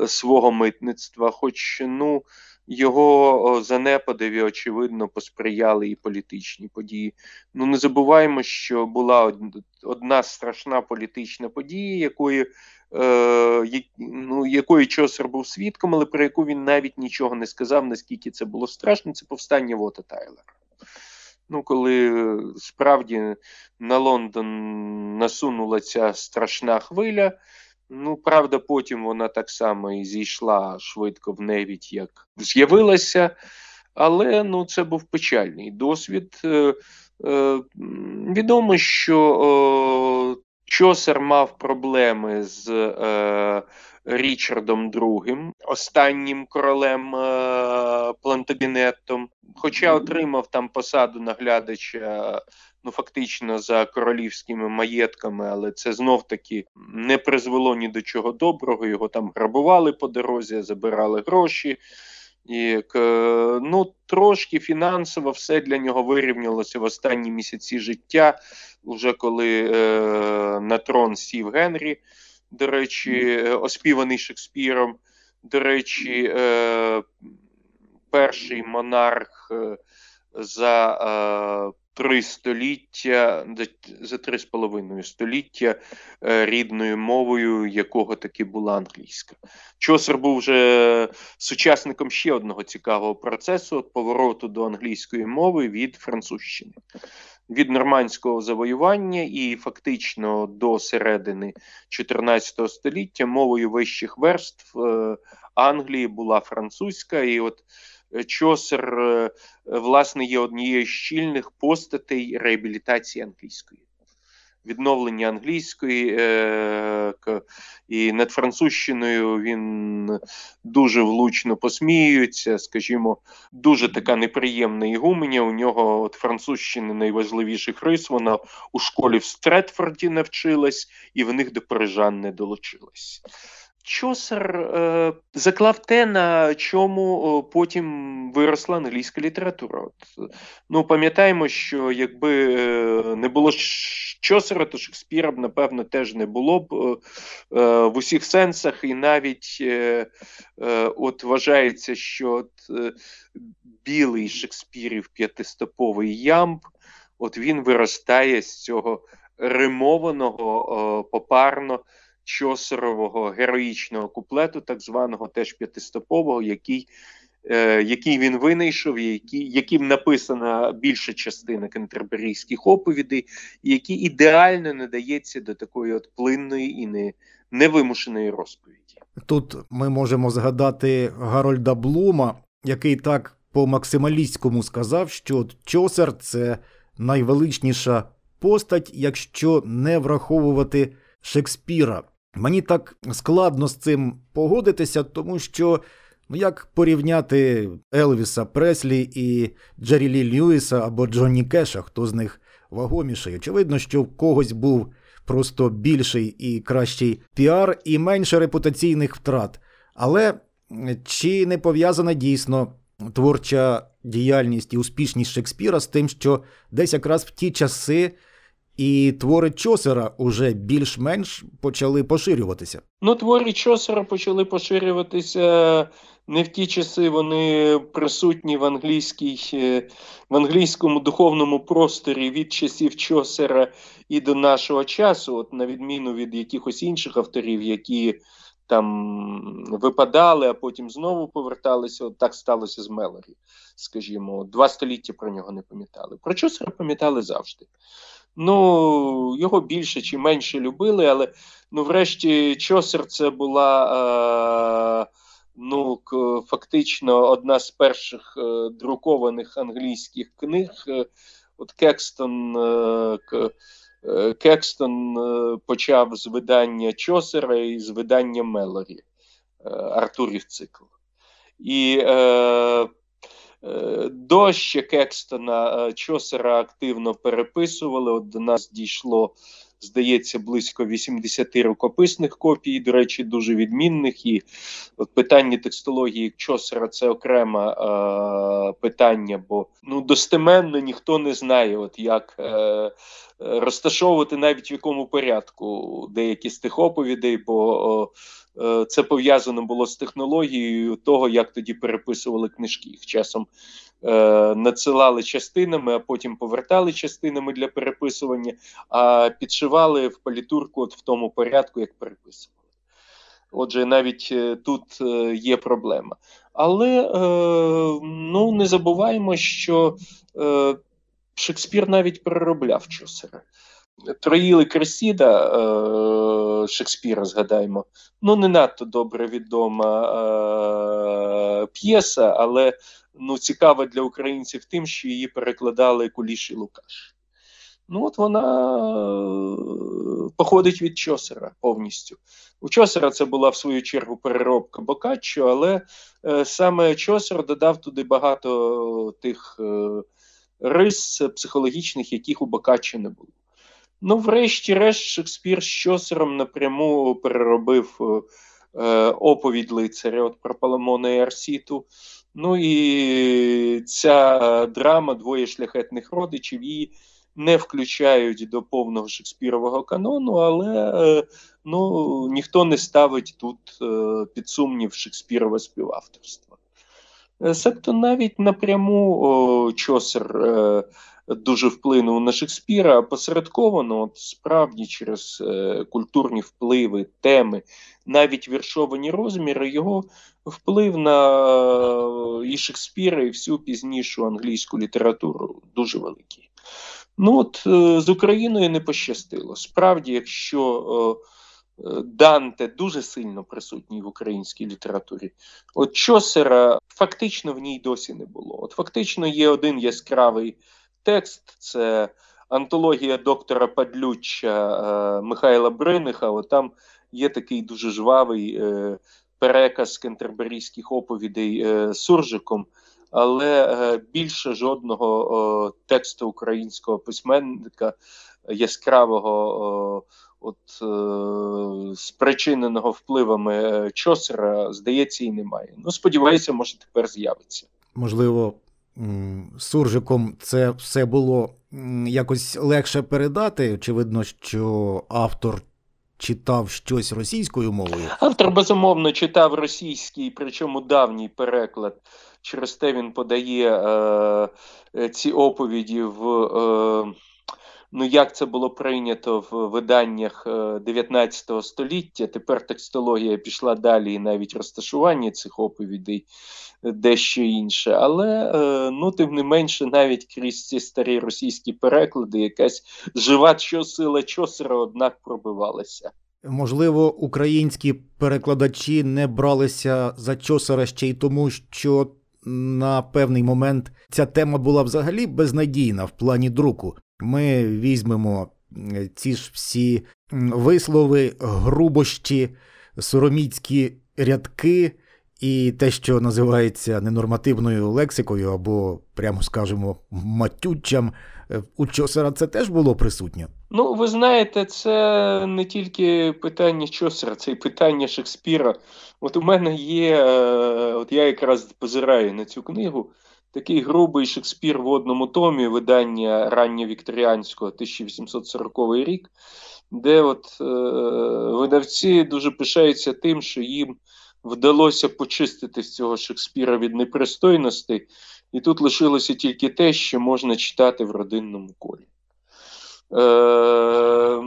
свого митництва, хоч ну його занепадові, очевидно, посприяли і політичні події. Ну не забуваємо, що була одна страшна політична подія, якої е, ну, якої Чосер був свідком, але про яку він навіть нічого не сказав, наскільки це було страшно. Це повстання Вота Тайлера. Ну, коли справді на Лондон насунула ця страшна хвиля. Ну, правда, потім вона так само і зійшла швидко в невідь, як з'явилася, але ну, це був печальний досвід. Е, е, Відомо, що е, Чосер мав проблеми з е, Річардом II, останнім королем е, Плантагенеттом, хоча отримав там посаду наглядача ну фактично за королівськими маєтками, але це знов таки не призвело ні до чого доброго. Його там грабували по дорозі, забирали гроші. І ну, трошки фінансово все для нього вирівнялося в останні місяці життя, вже коли е, на трон сів Генрі, до речі, е, оспіваний Шекспіром. До речі, е, перший монарх е, за е, три століття, за три з половиною століття е, рідною мовою, якого таки була англійська. Чосер був вже сучасником ще одного цікавого процесу повороту до англійської мови від французщини. від нормандського завоювання, і фактично до середини 14 століття мовою вищих верств е, Англії була французька, і от Чосер, е, власне, є однією з щільних постатей реабілітації англійської відновлення англійської е, і над французщиною він дуже влучно посміюється. Скажімо, дуже така неприємна ігуменя. У нього от французщини найважливіших рис. Вона у школі в Стретфорді навчилась, і в них до парижан не долучилась. Чосер е, заклав те, на чому потім виросла англійська література. От, Ну, Пам'ятаємо, що якби е, не було Чосера, то Шекспіра б, напевно, теж не було б е, в усіх сенсах, і навіть от вважається, що от, білий Шекспірів п'ятистоповий ямб, от він виростає з цього римованого попарно чосерового героїчного куплету, так званого теж п'ятистопового, який е, який він винайшов, який, яким написана більша частина кентерберійських оповідей, і який ідеально надається до такої от плинної і не, невимушеної розповіді. Тут ми можемо згадати Гарольда Блума, який так по максималістському сказав, що Чосер це найвеличніша постать, якщо не враховувати Шекспіра. Мені так складно з цим погодитися, тому що ну як порівняти Елвіса Преслі і Джері Лі Льюіса або Джонні Кеша, хто з них вагоміший. Очевидно, що в когось був просто більший і кращий піар і менше репутаційних втрат. Але чи не пов'язана дійсно творча діяльність і успішність Шекспіра з тим, що десь якраз в ті часи і твори Чосера уже більш-менш почали поширюватися. Ну, твори Чосера почали поширюватися не в ті часи. Вони присутні в англійській, е, в англійському духовному просторі від часів Чосера і до нашого часу, от на відміну від якихось інших авторів, які там випадали, а потім знову поверталися. От так сталося з Мелорі. Скажімо, два століття про нього не пам'ятали. Про Чосера пам'ятали завжди. Ну, його більше чи менше любили, але ну, врешті, Чосер це була е, ну, фактично одна з перших е, друкованих англійських книг. Е, от Кекстон е, е, Кекстон е, почав з видання Чосера і з видання Мелорі Артурів цикл. І е, до ще Кекстона е, Чосера активно переписували. От до нас дійшло, здається, близько 80 рукописних копій, до речі, дуже відмінних. І от питання текстології Чосера це окреме е, питання, бо ну достеменно ніхто не знає, от як е, розташовувати навіть в якому порядку деякі з тих оповідей. бо Е, це пов'язано було з технологією того, як тоді переписували книжки. Їх часом надсилали частинами, а потім повертали частинами для переписування, а підшивали в палітурку от в тому порядку, як переписували. Отже, навіть е, тут е, є проблема. Але е, ну не забуваємо, що е, Шекспір навіть переробляв Чосера. Троїли Кресіда е, Шекспіра, згадаємо, ну не надто добре відома е, п'єса, але ну, цікава для українців тим, що її перекладали Куліш і Лукаш. Ну, от вона е, походить від Чосера повністю. У Чосера це була в свою чергу переробка Бокаччо, але саме Чосер додав туди багато тих рис психологічних, яких у Бокаччо не було. Ну, врешті-решт, Шекспір з Чосером напряму переробив е, е, оповідь лицаря от про Паламона і Арсіту. Ну і ця е, драма двоє шляхетних родичів її не включають до повного Шекспірового канону, але е, ну, ніхто не ставить тут е, під сумнів Шекспірове співавторство. Е, себто навіть напряму о, Чосер дуже вплинув на Шекспіра, а посередковано, от справді через е, культурні впливи, теми, навіть віршовані розміри, його вплив на і Шекспіра, і всю пізнішу англійську літературу дуже великий. Ну от е, з Україною не пощастило. Справді, якщо е, Данте дуже сильно присутній в українській літературі, от Чосера фактично в ній досі не було. От фактично є один яскравий текст: це антологія доктора Падлюча е, Михайла Бриниха. От там є такий дуже жвавий е, переказ кентерберійських оповідей е, суржиком але більше жодного тексту українського письменника яскравого, от е, спричиненого впливами Чосера, здається, і немає. Ну, сподіваюся, може тепер з'явиться. Можливо, суржиком це все було якось легше передати. Очевидно, що автор читав щось російською мовою. Автор безумовно читав російський, причому давній переклад. Через те він подає е, е ці оповіді в. Е, Ну, як це було прийнято в виданнях 19 е, століття? Тепер текстологія пішла далі, і навіть розташування цих оповідей дещо інше. Але ну, тим не менше, навіть крізь ці старі російські переклади, якась жива сила чосера, однак пробивалася. Можливо, українські перекладачі не бралися за чосера ще й тому, що на певний момент ця тема була взагалі безнадійна в плані друку. Ми візьмемо ці ж всі вислови, грубощі, сороміцькі рядки і те, що називається ненормативною лексикою, або, прямо скажемо, матючам. Е, у Чосера це теж було присутнє. Ну, ви знаєте, це не тільки питання Чосера, це й питання Шекспіра. От у мене є, е, от я якраз позираю на цю книгу, такий грубий Шекспір в одному томі, видання ранньовікторіанського 1840 рік, де от е, видавці дуже пишаються тим, що їм вдалося почистити з цього Шекспіра від непристойностей, і тут лишилося тільки те, що можна читати в родинному колі. Е,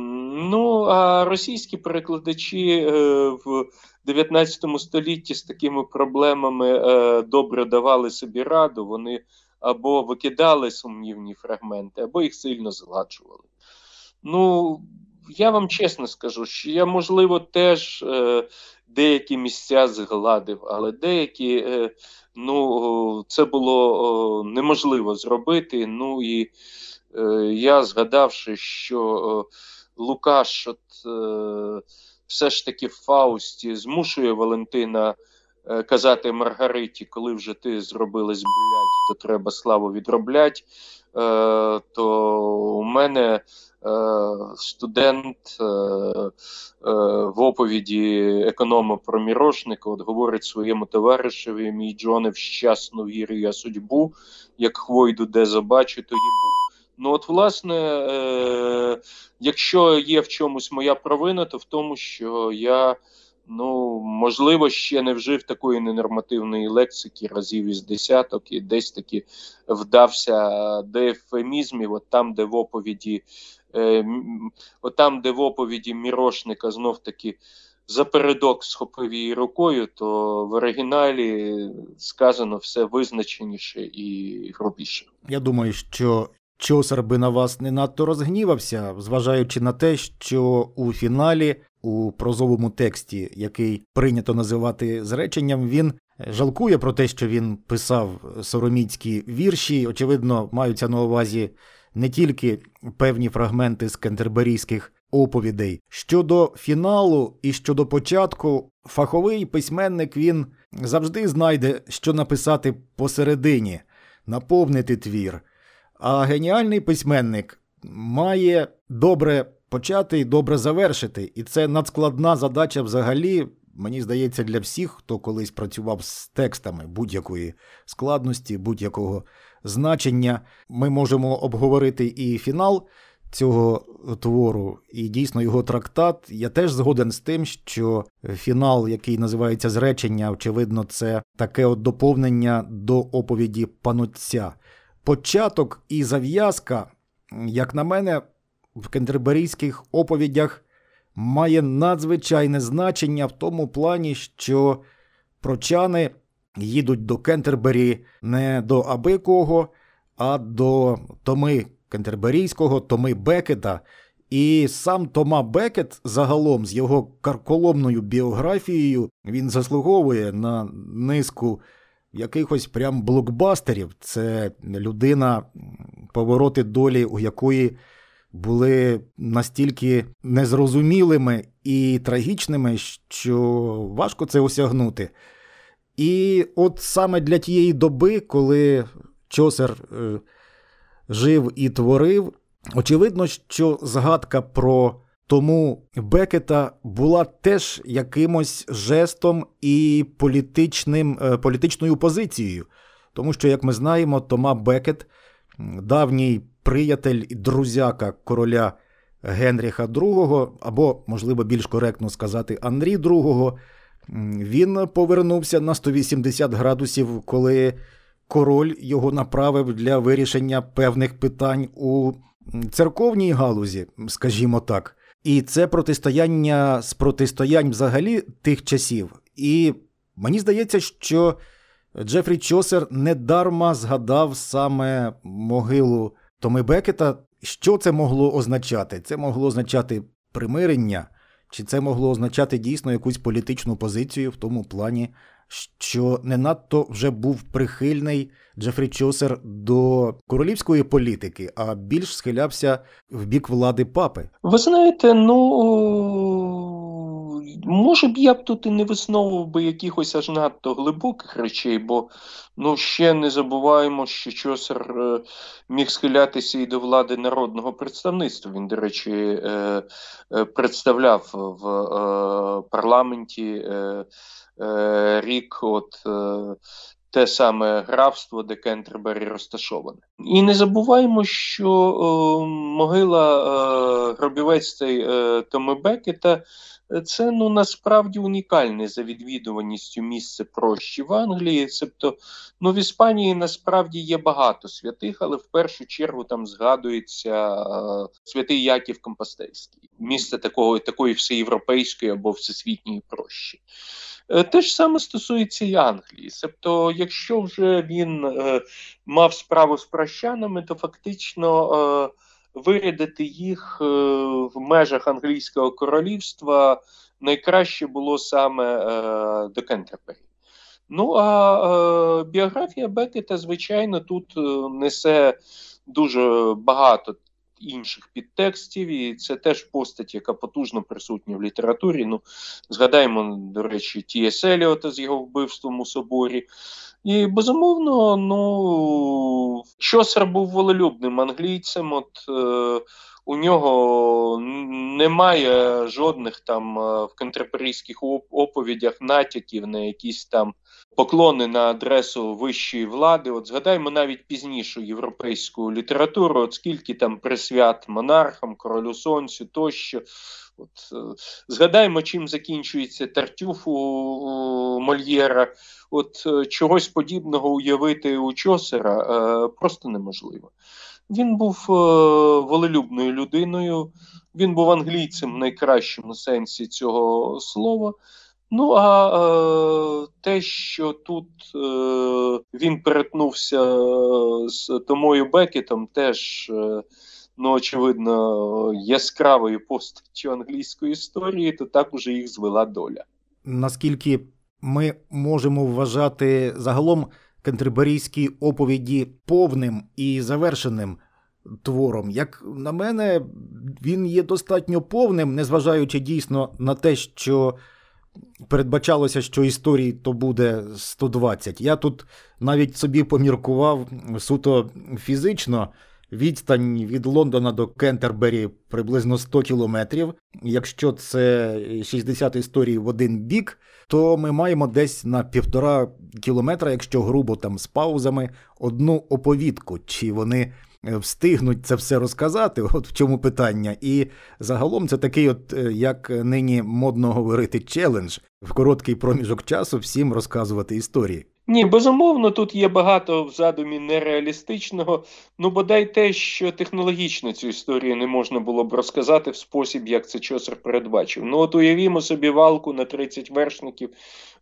Ну, а російські перекладачі е, в 19 столітті з такими проблемами е, добре давали собі раду, вони або викидали сумнівні фрагменти, або їх сильно згладжували. Ну, я вам чесно скажу, що я, можливо, теж деякі місця згладив, але деякі ну, це було неможливо зробити. Ну і я згадавши, що Лукаш от, е, все ж таки в Фаусті змушує Валентина. Казати Маргариті, коли вже ти зробилась блядь, то треба славу відроблять. Е, то у мене Е, студент е, е, в оповіді економа про мірошника от говорить своєму товаришеві, мій Джоне, в щасну вірю я судьбу, як хвойду де забачу, то їбу. Ну, от, власне, е, якщо є в чомусь моя провина, то в тому, що я ну, можливо, ще не вжив такої ненормативної лексики разів із десяток, і десь таки вдався до ефемізмів, от там, де в оповіді Е, от там, де в оповіді мірошника знов таки запередок схопив її рукою, то в оригіналі сказано все визначеніше і грубіше. Я думаю, що Чосар би на вас не надто розгнівався, зважаючи на те, що у фіналі, у прозовому тексті, який прийнято називати зреченням, він жалкує про те, що він писав сороміцькі вірші. Очевидно, маються на увазі не тільки певні фрагменти з кентерберійських оповідей. Щодо фіналу і щодо початку, фаховий письменник він завжди знайде, що написати посередині, наповнити твір. А геніальний письменник має добре почати і добре завершити. І це надскладна задача взагалі. Мені здається, для всіх, хто колись працював з текстами будь-якої складності, будь-якого значення. Ми можемо обговорити і фінал цього твору, і дійсно його трактат. Я теж згоден з тим, що фінал, який називається зречення, очевидно, це таке от доповнення до оповіді панотця. Початок і зав'язка, як на мене, в кентерберійських оповідях має надзвичайне значення в тому плані, що прочани їдуть до Кентербері не до аби кого, а до Томи Кентерберійського Томи Бекета. І сам Тома Бекет загалом з його карколомною біографією він заслуговує на низку якихось прям блокбастерів. Це людина, повороти долі, у якої були настільки незрозумілими і трагічними, що важко це осягнути. І от саме для тієї доби, коли Чосер е, жив і творив, очевидно, що згадка про тому Бекета була теж якимось жестом і політичним, е, політичною позицією. Тому що, як ми знаємо, Тома Бекет, давній приятель і друзяка короля Генріха II, або, можливо, більш коректно сказати, Андрій II, він повернувся на 180 градусів, коли король його направив для вирішення певних питань у церковній галузі, скажімо так. І це протистояння з протистоянь взагалі тих часів. І мені здається, що Джефрі Чосер недарма згадав саме могилу Томи Бекета. Що це могло означати? Це могло означати примирення, чи це могло означати дійсно якусь політичну позицію в тому плані, що не надто вже був прихильний Джефрі Чосер до королівської політики, а більш схилявся в бік влади папи. Ви знаєте, ну може б я б тут і не висновував би якихось аж надто глибоких речей, бо ну ще не забуваємо, що Чосер е, міг схилятися і до влади народного представництва. Він, до речі, е, е, представляв в парламенті рік от те саме графство, де Кентербері розташоване. І не забуваємо, що е, могила е, цей е, Томи Бекета це ну насправді унікальне за відвідуваністю місце прощі в Англії. Тобто, ну в Іспанії насправді є багато святих, але в першу чергу там згадується е, святий Яків Компостельський, місце такого такої всеєвропейської або всесвітньої прощі. Е, те ж саме стосується і Англії. Тобто, якщо вже він е, мав справу з прощанами, то фактично е, вирядити їх е, в межах англійського королівства найкраще було саме е, до Кентербері. Ну а е, біографія Бекета, звичайно, тут несе дуже багато інших підтекстів, і це теж постать, яка потужно присутня в літературі. Ну, Згадаємо, до речі, Тієс Еліота з його вбивством у соборі. І безумовно, ну Чосер був волелюбним англійцем. От е, у нього немає жодних там е, в контрапарійських оповідях натяків на якісь там поклони на адресу вищої влади. От згадаймо навіть пізнішу європейську літературу, от скільки там присвят монархам, королю сонцю тощо. От, е, Згадаймо, чим закінчується Тартюф у, Мольєра. От е, чогось подібного уявити у Чосера е, просто неможливо. Він був волелюбною людиною, він був англійцем в найкращому сенсі цього слова. Ну а е, те, що тут е, він перетнувся з Томою Бекетом, теж, е, ну, очевидно, яскравою постаттю англійської історії, то так уже їх звела доля. Наскільки ми можемо вважати загалом кентерберійські оповіді повним і завершеним твором. Як на мене, він є достатньо повним, незважаючи дійсно на те, що передбачалося, що історії то буде 120. Я тут навіть собі поміркував суто фізично. Відстань від Лондона до Кентербері приблизно 100 кілометрів. Якщо це 60 історій в один бік, то ми маємо десь на півтора кілометра, якщо грубо там з паузами, одну оповідку. Чи вони встигнуть це все розказати, от в чому питання. І загалом це такий, от е, як нині модно говорити, челендж в короткий проміжок часу всім розказувати історії. Ні, безумовно, тут є багато в задумі нереалістичного. Ну, бодай те, що технологічно цю історію не можна було б розказати в спосіб, як це Чосер передбачив. Ну, от уявімо собі валку на 30 вершників,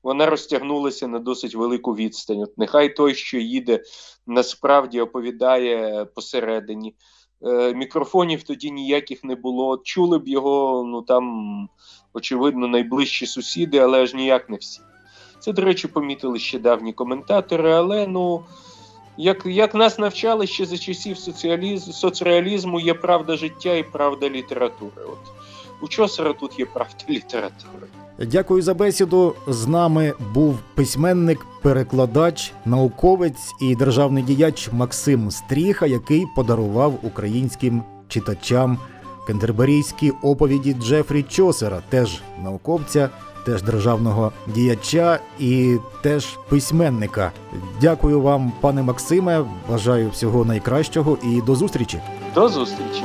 вона розтягнулася на досить велику відстань. От Нехай той, що їде, насправді оповідає посередині. Е, мікрофонів тоді ніяких не було. Чули б його, ну там, очевидно, найближчі сусіди, але аж ніяк не всі. Це, до речі, помітили ще давні коментатори, але ну. Як, як нас навчали ще за часів соціалізм, соцреалізму, є правда життя і правда літератури. От у Чосера тут є правда літератури. Дякую за бесіду. З нами був письменник, перекладач, науковець і державний діяч Максим Стріха, який подарував українським читачам кентерберійські оповіді Джефрі Чосера, теж науковця, теж державного діяча і теж письменника. Дякую вам, пане Максиме. Бажаю всього найкращого і до зустрічі. До зустрічі!